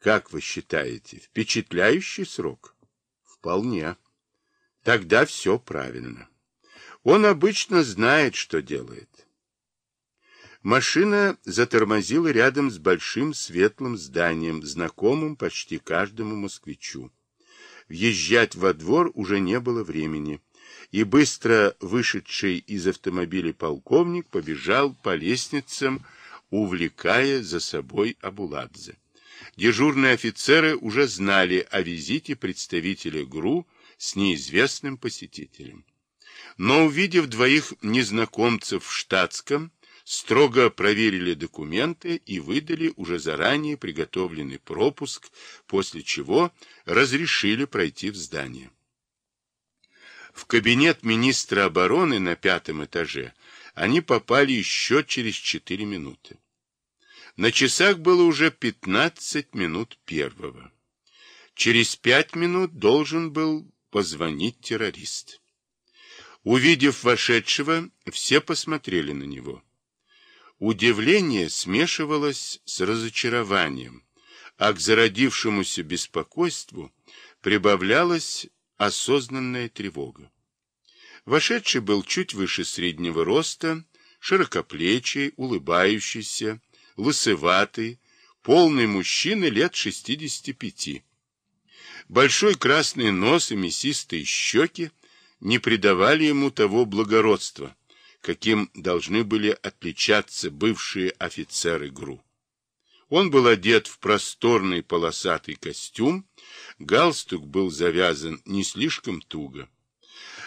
Как вы считаете, впечатляющий срок? Вполне. Тогда все правильно. Он обычно знает, что делает. Машина затормозила рядом с большим светлым зданием, знакомым почти каждому москвичу. Въезжать во двор уже не было времени, и быстро вышедший из автомобиля полковник побежал по лестницам, увлекая за собой Абуладзе. Дежурные офицеры уже знали о визите представителя ГРУ с неизвестным посетителем. Но увидев двоих незнакомцев в штатском, строго проверили документы и выдали уже заранее приготовленный пропуск, после чего разрешили пройти в здание. В кабинет министра обороны на пятом этаже они попали еще через четыре минуты. На часах было уже пятнадцать минут первого. Через пять минут должен был позвонить террорист. Увидев вошедшего, все посмотрели на него. Удивление смешивалось с разочарованием, а к зародившемуся беспокойству прибавлялась осознанная тревога. Вошедший был чуть выше среднего роста, широкоплечий, улыбающийся, лысоватый, полный мужчина лет 65. Большой красный нос и мясистые щеки не придавали ему того благородства, каким должны были отличаться бывшие офицеры ГРУ. Он был одет в просторный полосатый костюм, галстук был завязан не слишком туго.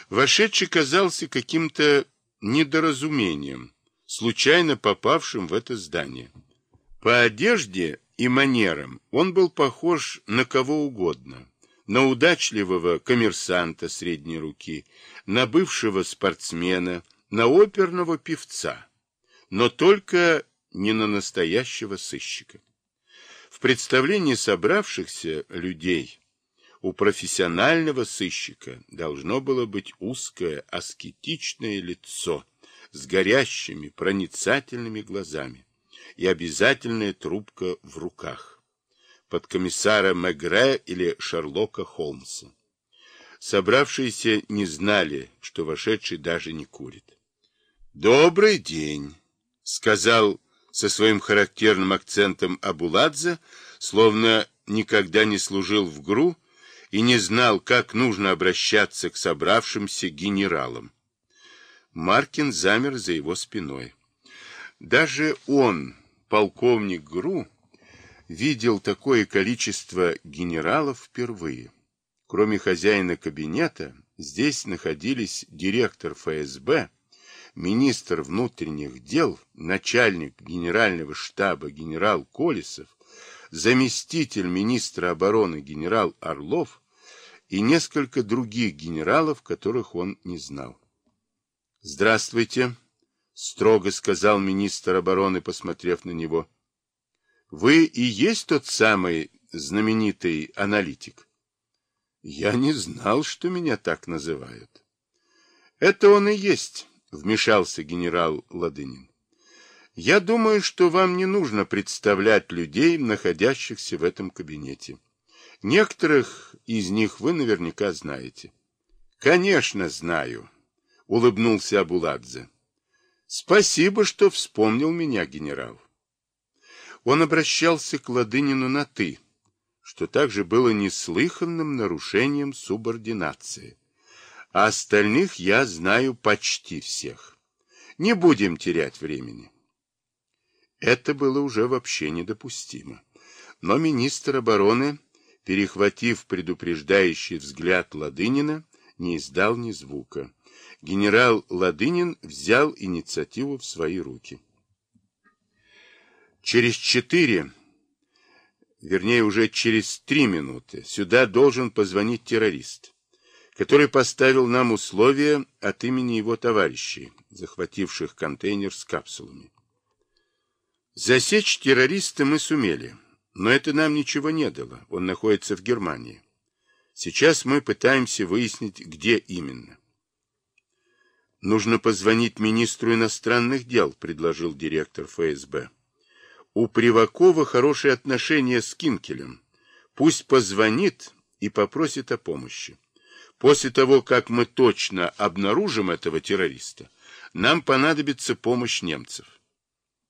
Вошедший казался каким-то недоразумением, случайно попавшим в это здание. По одежде и манерам он был похож на кого угодно, на удачливого коммерсанта средней руки, на бывшего спортсмена, на оперного певца, но только не на настоящего сыщика. В представлении собравшихся людей у профессионального сыщика должно было быть узкое аскетичное лицо с горящими проницательными глазами и обязательная трубка в руках под комиссара Мегре или Шерлока Холмса. Собравшиеся не знали, что вошедший даже не курит. «Добрый день», — сказал со своим характерным акцентом Абуладзе, словно никогда не служил в ГРУ и не знал, как нужно обращаться к собравшимся генералам. Маркин замер за его спиной. Даже он, полковник ГРУ, видел такое количество генералов впервые. Кроме хозяина кабинета, здесь находились директор ФСБ, министр внутренних дел, начальник генерального штаба генерал Колесов, заместитель министра обороны генерал Орлов и несколько других генералов, которых он не знал. «Здравствуйте», — строго сказал министр обороны, посмотрев на него. «Вы и есть тот самый знаменитый аналитик?» «Я не знал, что меня так называют». «Это он и есть» вмешался генерал Ладынин. Я думаю, что вам не нужно представлять людей, находящихся в этом кабинете. Некоторых из них вы наверняка знаете. Конечно, знаю, улыбнулся Абуладзе. Спасибо, что вспомнил меня, генерал. Он обращался к Ладынину на «ты», что также было неслыханным нарушением субординации а остальных я знаю почти всех. Не будем терять времени. Это было уже вообще недопустимо. Но министр обороны, перехватив предупреждающий взгляд Ладынина, не издал ни звука. Генерал Ладынин взял инициативу в свои руки. Через четыре, вернее уже через три минуты, сюда должен позвонить террорист который поставил нам условия от имени его товарищей, захвативших контейнер с капсулами. Засечь террориста мы сумели, но это нам ничего не дало, он находится в Германии. Сейчас мы пытаемся выяснить, где именно. Нужно позвонить министру иностранных дел, предложил директор ФСБ. У Привакова хорошие отношения с Кинкелем. Пусть позвонит и попросит о помощи. После того, как мы точно обнаружим этого террориста, нам понадобится помощь немцев.